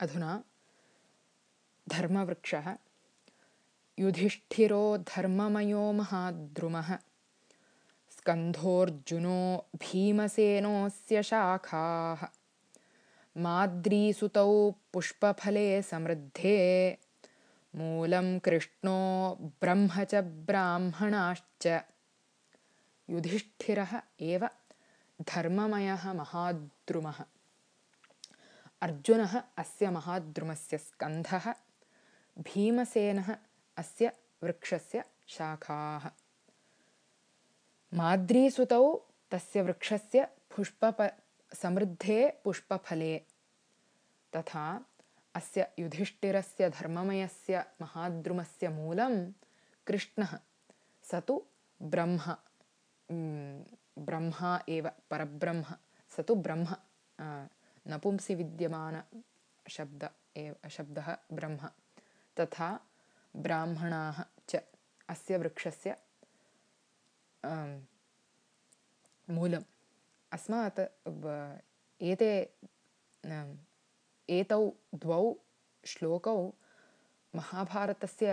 अधुना धर्मवृक्षः। युधिष्ठिरो धर्ममयो महाद्रुमः। स्कन्धोऽर्जुनो भीमसेनोऽस्य शाखाः। माद्रीसुतौ पुष्पफले समृद्धे। मूलं कृष्णो ब्रह्म च ब्राह्मणाश्च। युधिष्ठिरः एव धर्ममयः महाद्रुमः अर्जुनः अस्य महाद्रुमस्य स्कन्धः भीमसेनः अस्य वृक्षस्य शाखाः। माद्रीसुतौ तस्य वृक्षस्य पुष्पप समृद्धे पुष्पफले तथा अस्य युधिष्ठिरस्य धर्ममयस्य महाद्रुमस्य मूलं कृष्णः। स तु ब्रह्म ब्रह्मा एव परब्रह्म स तु ब्रह्म नपुंसि विद्यमानशब्द एव शब्दः ब्रह्म। तथा ब्राह्मणाः च अस्य वृक्षस्य मूलम्। अस्मात् एते एतौ द्वौ श्लोकौ महाभारतस्य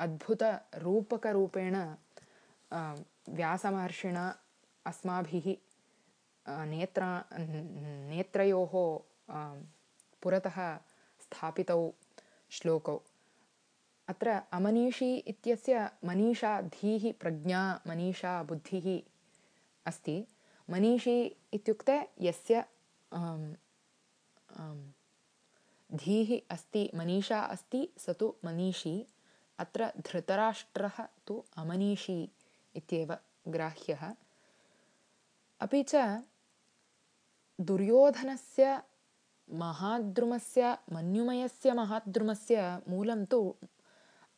अद्भुतरूपकरूपेण व्यासमहर्षिणा अस्माभिः नेत्रा नेत्रयोः पुरतः स्थापितौ श्लोकौ। अत्र अमनीषी इत्यस्य मनीषा धीः प्रज्ञा मनीषा बुद्धिः अस्ति। मनीषी इत्युक्ते यस्य धीः अस्ति मनीषा अस्ति स तु मनीषी। अत्र धृतराष्ट्रः तु अमनीषी इत्येव ग्राह्यः। अपि च दुर्योधनस्य महाद्रुमस्य मन्युमयस्य महाद्रुमस्य मूलं तु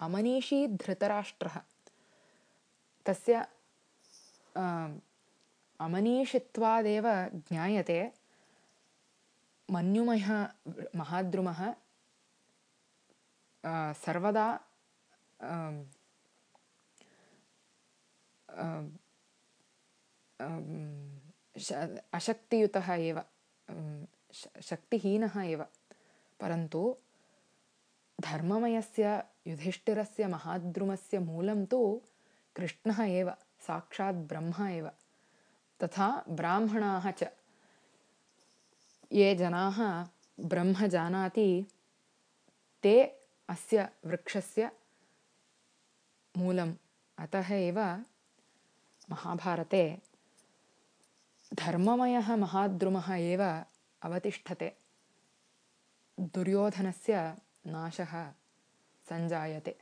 अमनीषी धृतराष्ट्रः। तस्य अमनीषित्वादेव ज्ञायते। मन्युमयः महाद्रुमः सर्वदा अशक्तियुतः एव शक्तिहीनः एव। परन्तु धर्ममयस्य युधिष्ठिरस्य महाद्रुमस्य मूलं तु कृष्णः एव साक्षात् ब्रह्म एव। तथा ब्राह्मणाः च ये जनाः ब्रह्म जानाति ते अस्य वृक्षस्य मूलम्। अतः एव महाभारते धर्ममयः महाद्रुमः एव अवतिष्ठते। दुर्योधनस्य नाशः सञ्जायते